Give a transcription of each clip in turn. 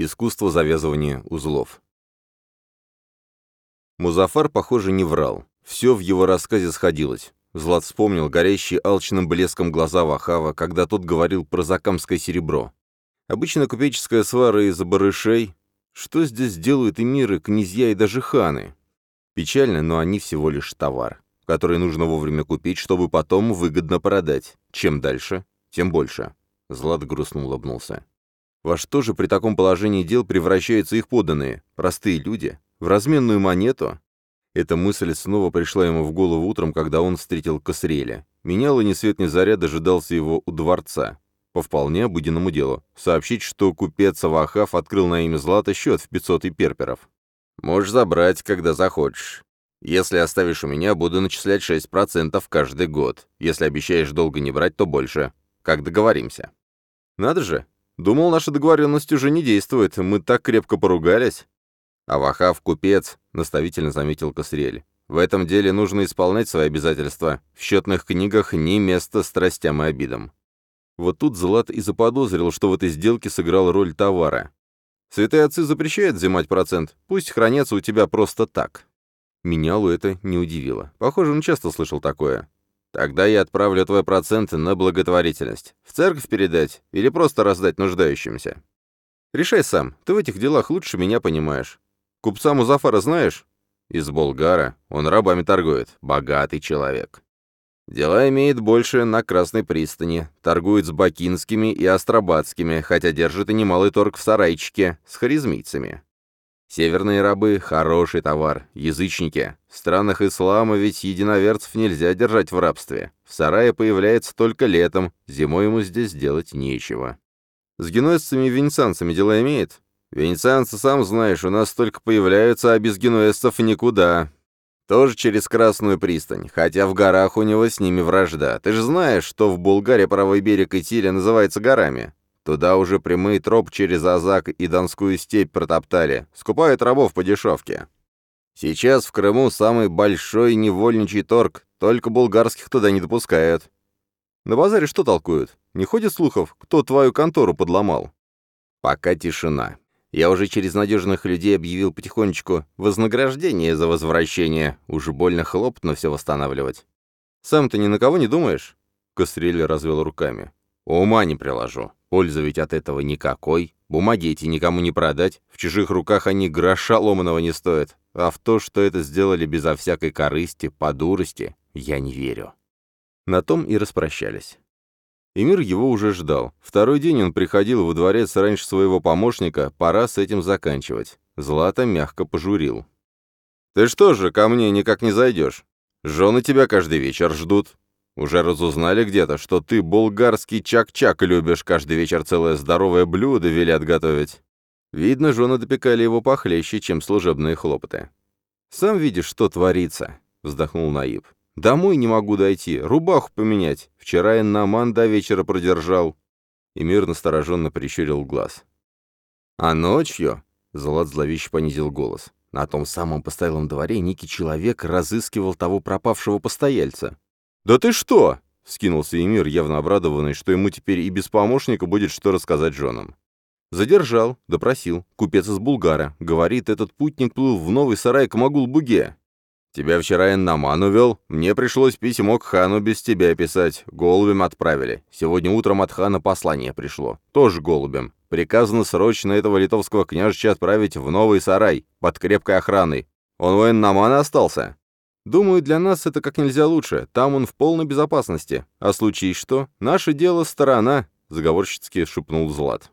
Искусство завязывания узлов. Музафар, похоже, не врал. Все в его рассказе сходилось. Злат вспомнил горящие алчным блеском глаза Вахава, когда тот говорил про закамское серебро. Обычно купеческая свара из-за барышей. Что здесь делают эмиры, князья и даже ханы? Печально, но они всего лишь товар, который нужно вовремя купить, чтобы потом выгодно продать. Чем дальше, тем больше. Злат грустно улыбнулся. Во что же при таком положении дел превращаются их подданные, простые люди? В разменную монету? Эта мысль снова пришла ему в голову утром, когда он встретил Косреля. Менял и ни свет ни заря дожидался его у дворца. По вполне обыденному делу. Сообщить, что купец Авахав открыл на имя Злата счет в 500 и перперов. «Можешь забрать, когда захочешь. Если оставишь у меня, буду начислять 6% каждый год. Если обещаешь долго не брать, то больше. Как договоримся?» «Надо же. Думал, наша договоренность уже не действует. Мы так крепко поругались». «Авахав — купец», — наставительно заметил Косрель. «В этом деле нужно исполнять свои обязательства. В счетных книгах ни места страстям и обидам». Вот тут Злат и заподозрил, что в этой сделке сыграл роль товара. «Святые отцы запрещают взимать процент, пусть хранятся у тебя просто так». Менялу это не удивило. Похоже, он часто слышал такое. «Тогда я отправлю твой процент на благотворительность. В церковь передать или просто раздать нуждающимся?» «Решай сам, ты в этих делах лучше меня понимаешь. Купца Музафара знаешь? Из Болгара. Он рабами торгует. Богатый человек. Дела имеет больше на Красной пристани. Торгует с бакинскими и астрабадскими, хотя держит и немалый торг в сарайчике с харизмийцами. Северные рабы — хороший товар, язычники. В странах ислама ведь единоверцев нельзя держать в рабстве. В сарае появляется только летом, зимой ему здесь делать нечего. С генуэзцами и венецианцами дела имеет? Венецианцы, сам знаешь, у нас только появляются, а без генуэзцев никуда. Тоже через Красную пристань, хотя в горах у него с ними вражда. Ты же знаешь, что в Булгарии правый берег Итиля называется горами. Туда уже прямые троп через Азак и Донскую степь протоптали. Скупают рабов по дешевке. Сейчас в Крыму самый большой невольничий торг, только булгарских туда не допускают. На базаре что толкуют? Не ходит слухов, кто твою контору подломал? Пока тишина. Я уже через надежных людей объявил потихонечку вознаграждение за возвращение. Уж больно хлопотно все восстанавливать. Сам ты ни на кого не думаешь?» Кострель развел руками. «Ума не приложу. Пользы ведь от этого никакой. Бумаги эти никому не продать. В чужих руках они гроша ломаного не стоят. А в то, что это сделали безо всякой корысти, по дурости, я не верю». На том и распрощались. Эмир его уже ждал. Второй день он приходил во дворец раньше своего помощника, пора с этим заканчивать. Злата мягко пожурил. «Ты что же, ко мне никак не зайдешь? Жены тебя каждый вечер ждут. Уже разузнали где-то, что ты болгарский чак-чак любишь, каждый вечер целое здоровое блюдо велят готовить». Видно, жены допекали его похлеще, чем служебные хлопоты. «Сам видишь, что творится», — вздохнул Наиб. Домой не могу дойти, рубаху поменять. Вчера я наман до вечера продержал». И мир настороженно прищурил глаз. «А ночью?» — Злат зловеще понизил голос. На том самом постоялом дворе некий человек разыскивал того пропавшего постояльца. «Да ты что?» — вскинулся Эмир, явно обрадованный, что ему теперь и без помощника будет что рассказать женам. Задержал, допросил. Купец из Булгара. Говорит, этот путник плыл в новый сарай к Магул-Буге. Тебя вчера Эннаман увел, мне пришлось письмо к хану без тебя писать, голубем отправили. Сегодня утром от хана послание пришло, тоже голубем. Приказано срочно этого литовского княжича отправить в новый сарай, под крепкой охраной. Он у Эннамана остался. Думаю, для нас это как нельзя лучше, там он в полной безопасности. А случись что, наше дело сторона, заговорщицки шепнул Злат.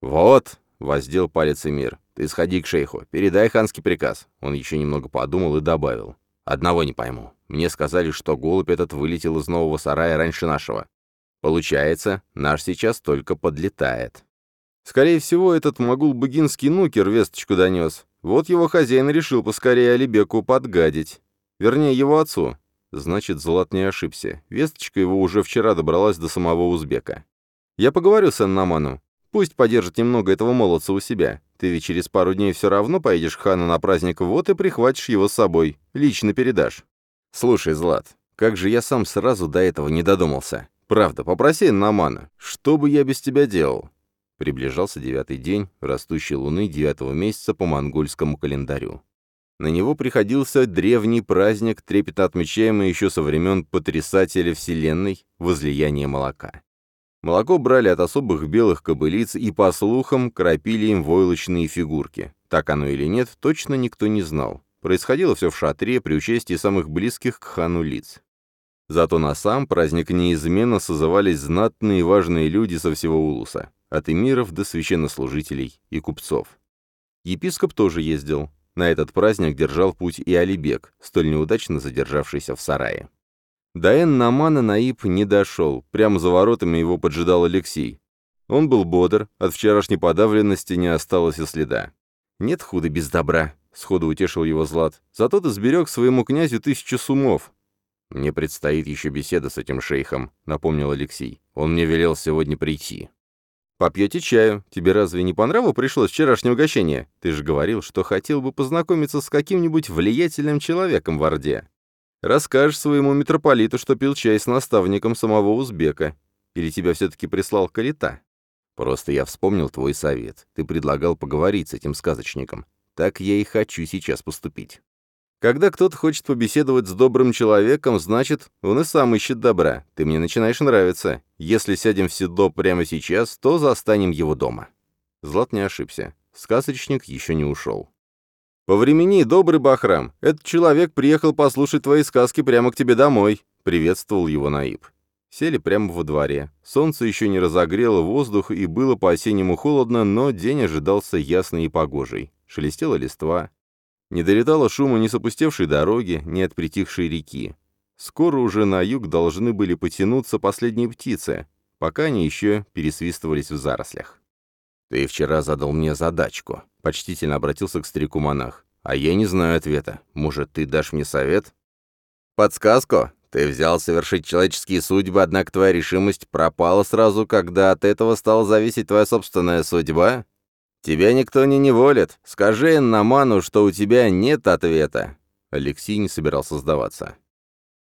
Вот, воздел палец Эмир. «Ты сходи к шейху, передай ханский приказ». Он еще немного подумал и добавил. «Одного не пойму. Мне сказали, что голубь этот вылетел из нового сарая раньше нашего. Получается, наш сейчас только подлетает». Скорее всего, этот могул-быгинский нукер весточку донес. Вот его хозяин решил поскорее Алибеку подгадить. Вернее, его отцу. Значит, Злат не ошибся. Весточка его уже вчера добралась до самого узбека. Я поговорю с Аннаманом. Пусть подержит немного этого молодца у себя. Ты ведь через пару дней все равно поедешь к хану на праздник, вот и прихватишь его с собой. Лично передашь. Слушай, Злат, как же я сам сразу до этого не додумался. Правда, попроси Намана. Что бы я без тебя делал? Приближался девятый день растущей луны девятого месяца по монгольскому календарю. На него приходился древний праздник, трепетно отмечаемый еще со времен потрясателя Вселенной, возлияния молока. Молоко брали от особых белых кобылиц и, по слухам, кропили им войлочные фигурки. Так оно или нет, точно никто не знал. Происходило все в шатре при участии самых близких к хану лиц. Зато на сам праздник неизменно созывались знатные и важные люди со всего Улуса, от эмиров до священнослужителей и купцов. Епископ тоже ездил. На этот праздник держал путь и Алибек, столь неудачно задержавшийся в сарае. До Эн-Намана Наиб не дошел, прямо за воротами его поджидал Алексей. Он был бодр, от вчерашней подавленности не осталось и следа. «Нет худа без добра», — сходу утешил его Злат. «Зато ты сберег своему князю тысячу сумов». «Мне предстоит еще беседа с этим шейхом», — напомнил Алексей. «Он мне велел сегодня прийти». «Попьете чаю. Тебе разве не по нраву пришлось вчерашнее угощение? Ты же говорил, что хотел бы познакомиться с каким-нибудь влиятельным человеком в Орде. Расскажешь своему митрополиту, что пил чай с наставником самого узбека. Или тебя все-таки прислал Калита? Просто я вспомнил твой совет. Ты предлагал поговорить с этим сказочником. Так я и хочу сейчас поступить. Когда кто-то хочет побеседовать с добрым человеком, значит, он и сам ищет добра. Ты мне начинаешь нравиться. Если сядем в седло прямо сейчас, то застанем его дома». Злат не ошибся. Сказочник еще не ушел. «По времени, добрый Бахрам, этот человек приехал послушать твои сказки прямо к тебе домой», — приветствовал его Наиб. Сели прямо во дворе. Солнце еще не разогрело воздух, и было по-осеннему холодно, но день ожидался ясный и погожий. Шелестела листва. Не долетало шума ни с опустевшей дороги, ни от притихшей реки. Скоро уже на юг должны были потянуться последние птицы, пока они еще пересвистывались в зарослях. «Ты вчера задал мне задачку», — почтительно обратился к старику монах. «А я не знаю ответа. Может, ты дашь мне совет?» «Подсказку? Ты взял совершить человеческие судьбы, однако твоя решимость пропала сразу, когда от этого стала зависеть твоя собственная судьба? «Тебя никто не неволит. Скажи Наману, что у тебя нет ответа». Алексей не собирался сдаваться.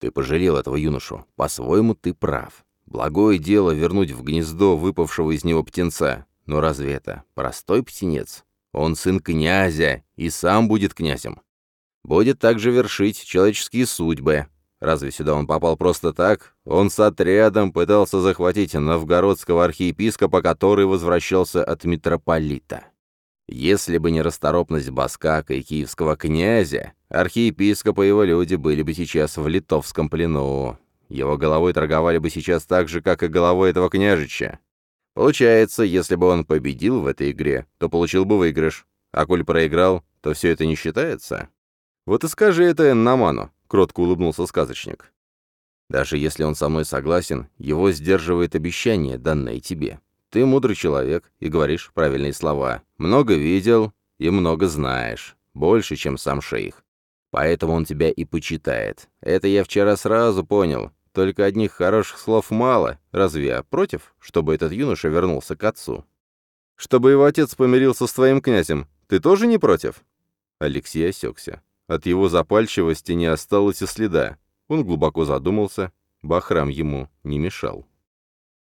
«Ты пожалел этого юношу. По-своему ты прав. Благое дело вернуть в гнездо выпавшего из него птенца. Но разве это простой птенец? Он сын князя и сам будет князем. Будет также вершить человеческие судьбы, Разве сюда он попал просто так? Он с отрядом пытался захватить новгородского архиепископа, который возвращался от митрополита. Если бы не расторопность Баскака и киевского князя, архиепископ и его люди были бы сейчас в литовском плену. Его головой торговали бы сейчас так же, как и головой этого княжича. Получается, если бы он победил в этой игре, то получил бы выигрыш, а коль проиграл, то все это не считается. Вот и скажи это Наману. — кротко улыбнулся сказочник. «Даже если он со мной согласен, его сдерживает обещание, данное тебе. Ты мудрый человек и говоришь правильные слова. Много видел и много знаешь. Больше, чем сам шейх. Поэтому он тебя и почитает. Это я вчера сразу понял. Только одних хороших слов мало. Разве я против, чтобы этот юноша вернулся к отцу? Чтобы его отец помирился с твоим князем, ты тоже не против?» Алексей осекся. От его запальчивости не осталось и следа. Он глубоко задумался, Бахрам ему не мешал.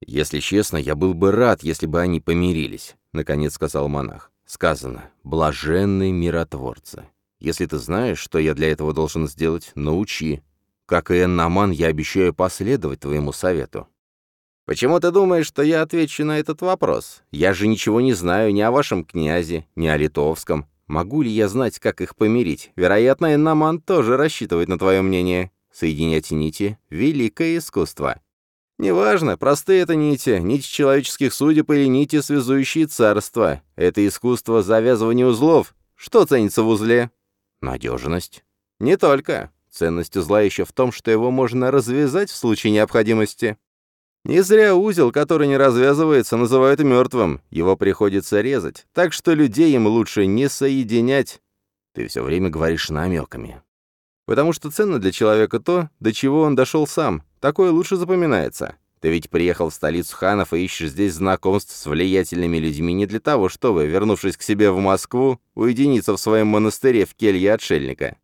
«Если честно, я был бы рад, если бы они помирились», — наконец сказал монах. «Сказано, блаженные миротворцы. Если ты знаешь, что я для этого должен сделать, научи. Как и Эннаман, я обещаю последовать твоему совету». «Почему ты думаешь, что я отвечу на этот вопрос? Я же ничего не знаю ни о вашем князе, ни о литовском. Могу ли я знать, как их помирить? Вероятно, Эннаман тоже рассчитывает на твое мнение. Соединять нити — великое искусство. Неважно, простые это нити, нити человеческих судеб или нити, связующие царства. Это искусство завязывания узлов. Что ценится в узле? Надежность. Не только. Ценность узла еще в том, что его можно развязать в случае необходимости. Не зря узел, который не развязывается, называют мертвым. Его приходится резать. Так что людей им лучше не соединять. Ты все время говоришь намеками. Потому что ценно для человека то, до чего он дошел сам. Такое лучше запоминается. Ты ведь приехал в столицу ханов и ищешь здесь знакомств с влиятельными людьми не для того, чтобы, вернувшись к себе в Москву, уединиться в своем монастыре в келье отшельника.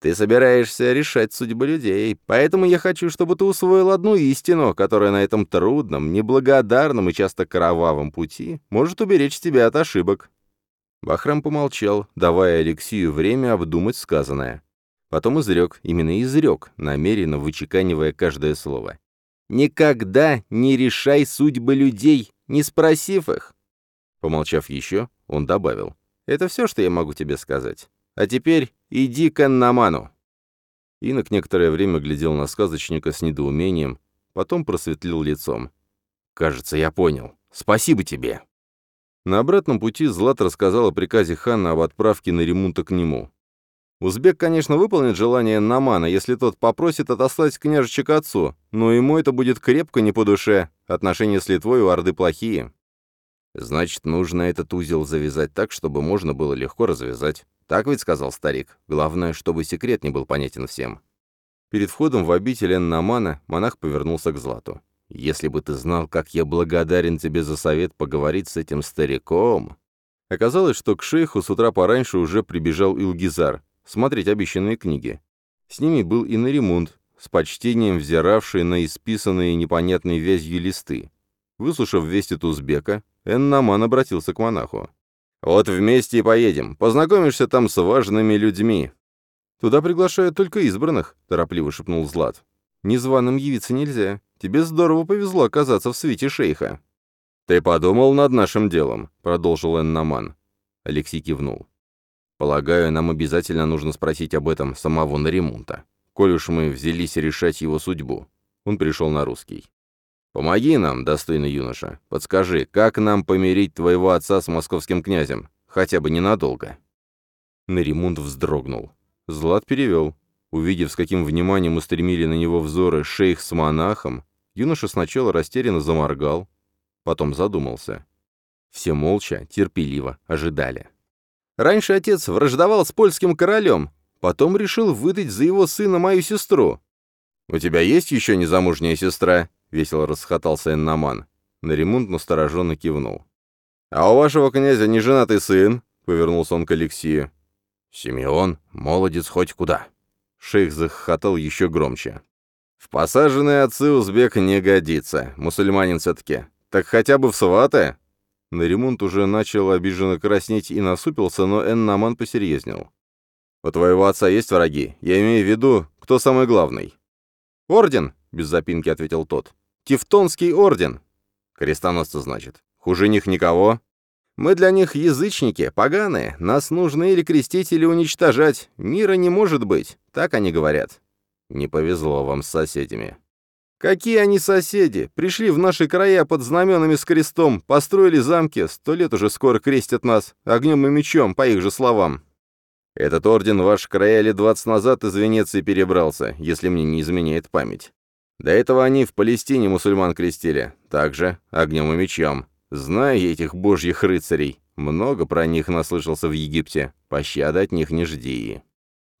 Ты собираешься решать судьбы людей, поэтому я хочу, чтобы ты усвоил одну истину, которая на этом трудном, неблагодарном и часто кровавом пути может уберечь тебя от ошибок». Бахрам помолчал, давая Алексею время обдумать сказанное. Потом изрек, именно изрек, намеренно вычеканивая каждое слово. «Никогда не решай судьбы людей, не спросив их!» Помолчав еще, он добавил. «Это все, что я могу тебе сказать. А теперь иди к Аннаману». Инок некоторое время глядел на сказочника с недоумением, потом просветлил лицом. «Кажется, я понял. Спасибо тебе». На обратном пути Злат рассказал о приказе хана об отправке на ремонта к нему. Узбек, конечно, выполнит желание Намана, если тот попросит отослать княжича к отцу, но ему это будет крепко не по душе. Отношения с Литвой у Орды плохие. Значит, нужно этот узел завязать так, чтобы можно было легко развязать. «Так ведь», — сказал старик, — «главное, чтобы секрет не был понятен всем». Перед входом в обитель Эннамана монах повернулся к Злату. «Если бы ты знал, как я благодарен тебе за совет поговорить с этим стариком...» Оказалось, что к шейху с утра пораньше уже прибежал Илгизар, смотреть обещанные книги. С ними был и Наримунд, с почтением взиравший на исписанные непонятной вязью листы. Выслушав весть от узбека, Эннаман обратился к монаху. «Вот вместе и поедем. Познакомишься там с важными людьми». «Туда приглашают только избранных», — торопливо шепнул Злат. «Незваным явиться нельзя. Тебе здорово повезло оказаться в свите шейха». «Ты подумал над нашим делом», — продолжил Эннаман. Алексей кивнул. «Полагаю, нам обязательно нужно спросить об этом самого Наримунта, коль уж мы взялись решать его судьбу». Он перешел на русский. «Помоги нам, достойный юноша. Подскажи, как нам помирить твоего отца с московским князем? Хотя бы ненадолго». Наримунд вздрогнул. Злат перевел. Увидев, с каким вниманием устремили на него взоры шейх с монахом, юноша сначала растерянно заморгал, потом задумался. Все молча, терпеливо ожидали. Раньше отец враждовал с польским королем, потом решил выдать за его сына мою сестру. «У тебя есть еще незамужняя сестра?» — весело расхотался Эннаман. Наримунд настороженно кивнул. «А у вашего князя неженатый сын?» — повернулся он к Алексею. «Симеон, молодец хоть куда». Шейх захохотал еще громче. «В посаженные отцы узбек не годится, мусульманин все-таки. Так хотя бы в сваты?» Наримунд уже начал обиженно краснеть и насупился, но Эннаман посерьезнел. «У твоего отца есть враги? Я имею в виду, кто самый главный?» «Орден!» — без запинки ответил тот. «Тевтонский орден!» «Крестоносцы, значит. Хуже них никого?» «Мы для них язычники, поганые. Нас нужно или крестить, или уничтожать. Мира не может быть. Так они говорят». «Не повезло вам с соседями». «Какие они соседи? Пришли в наши края под знаменами с крестом, построили замки, сто лет уже скоро крестят нас, огнем и мечом, по их же словам. Этот орден в ваши края лет двадцать назад из Венеции перебрался, если мне не изменяет память. До этого они в Палестине мусульман крестили, также огнем и мечом. Знаю я этих божьих рыцарей, много про них наслышался в Египте, пощады от них не жди.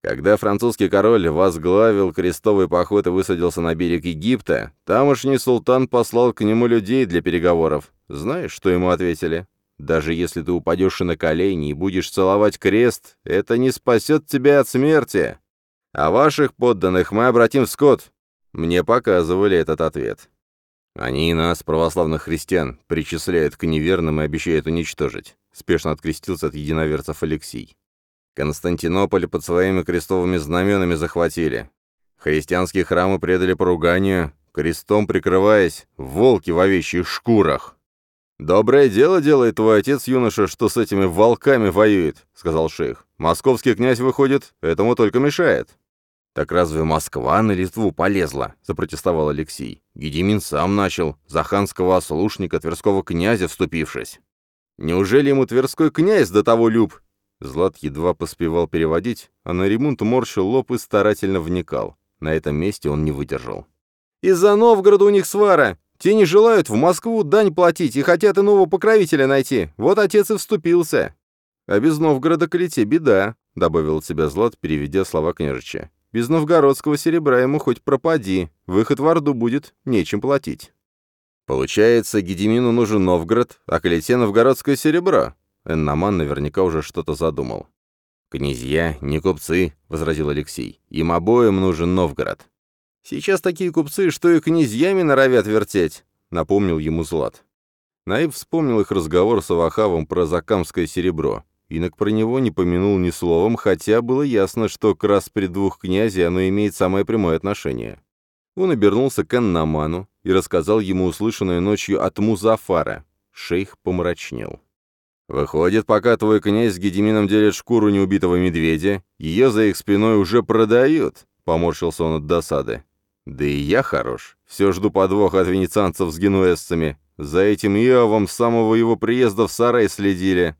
Когда французский король возглавил крестовый поход и высадился на берег Египта, тамошний султан послал к нему людей для переговоров. Знаешь, что ему ответили? Даже если ты упадешь на колени и будешь целовать крест, это не спасет тебя от смерти. А ваших подданных мы обратим в скот, мне показывали этот ответ. Они нас, православных христиан, причисляют к неверным и обещают уничтожить. Спешно открестился от единоверцев Алексей. Константинополь под своими крестовыми знаменами захватили. Христианские храмы предали поруганию, крестом прикрываясь, волки в овечьих шкурах. «Доброе дело делает твой отец, юноша, что с этими волками воюет», — сказал шейх. «Московский князь, выходит, этому только мешает». «Так разве Москва на Литву полезла?» — запротестовал Алексей. «Гедемин сам начал, за ханского ослушника, тверского князя вступившись». «Неужели ему тверской князь до того люб?» Злат едва поспевал переводить, а на ремонт морщил лоб и старательно вникал. На этом месте он не выдержал. «Из-за Новгорода у них свара! Те не желают в Москву дань платить и хотят иного покровителя найти. Вот отец и вступился!» «А без Новгорода к лете беда», — добавил от себя Злат, переведя слова княжича. Без новгородского серебра ему хоть пропади, выход в Орду будет, нечем платить. Получается, Гедемину нужен Новгород, а Калите новгородское серебро. Эннаман наверняка уже что-то задумал. «Князья, не купцы», — возразил Алексей. «Им обоим нужен Новгород». «Сейчас такие купцы, что и князьями норовят вертеть», — напомнил ему Злат. Наив вспомнил их разговор с Авахавом про закамское серебро. Инок про него не помянул ни словом, хотя было ясно, что к распри двух князей оно имеет самое прямое отношение. Он обернулся к Эннаману и рассказал ему услышанное ночью от Музафара. Шейх помрачнел. «Выходит, пока твой князь с Гедемином делит шкуру неубитого медведя, ее за их спиной уже продают», — поморщился он от досады. «Да и я хорош. Все жду подвоха от венецианцев с генуэзцами. За этим Иовом с самого его приезда в сарай следили.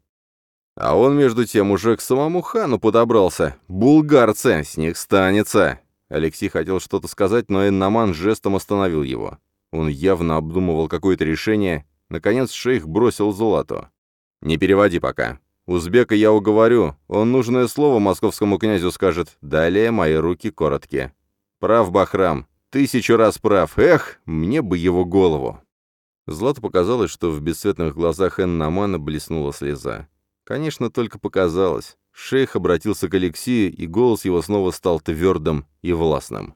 А он, между тем, уже к самому хану подобрался. Булгарцы, с них станется. Алексей хотел что-то сказать, но Эннаман жестом остановил его. Он явно обдумывал какое-то решение. Наконец шейх бросил золото. «Не переводи пока. Узбека я уговорю. Он нужное слово московскому князю скажет. Далее мои руки короткие. Прав Бахрам. Тысячу раз прав. Эх, мне бы его голову». Злату показалось, что в бесцветных глазах Эннамана блеснула слеза. Конечно, только показалось. Шейх обратился к Алексею, и голос его снова стал твердым и властным.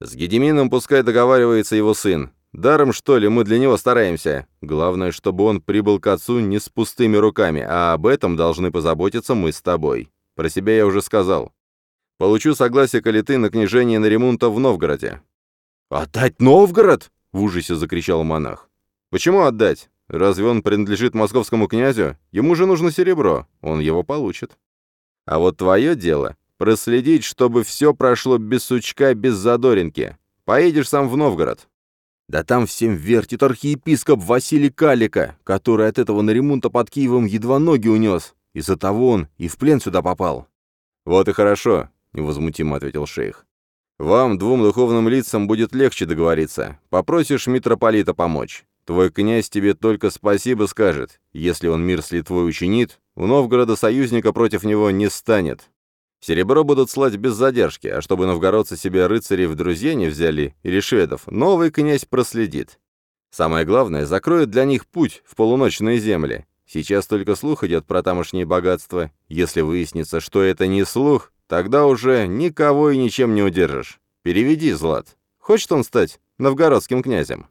«С Гедемином пускай договаривается его сын. Даром, что ли, мы для него стараемся. Главное, чтобы он прибыл к отцу не с пустыми руками, а об этом должны позаботиться мы с тобой. Про себя я уже сказал. Получу согласие Калиты на княжение на ремонта в Новгороде». «Отдать Новгород?» — в ужасе закричал монах. «Почему отдать? Разве он принадлежит московскому князю? Ему же нужно серебро, он его получит. А вот твое дело — проследить, чтобы все прошло без сучка, без задоринки. Поедешь сам в Новгород. Да там всем вертит архиепископ Василий Калика, который от этого на ремонта под Киевом едва ноги унес. Из-за того он и в плен сюда попал. Вот и хорошо, — невозмутимо ответил шейх. «Вам, двум духовным лицам, будет легче договориться. Попросишь митрополита помочь. Твой князь тебе только спасибо скажет. Если он мир с Литвой учинит, у Новгорода союзника против него не станет. Серебро будут слать без задержки, а чтобы новгородцы себе рыцарей в друзья не взяли, или шведов, новый князь проследит. Самое главное, закроет для них путь в полуночные земли. Сейчас только слух идет про тамошние богатства. Если выяснится, что это не слух, тогда уже никого и ничем не удержишь. Переведи, Злат. Хочет он стать новгородским князем?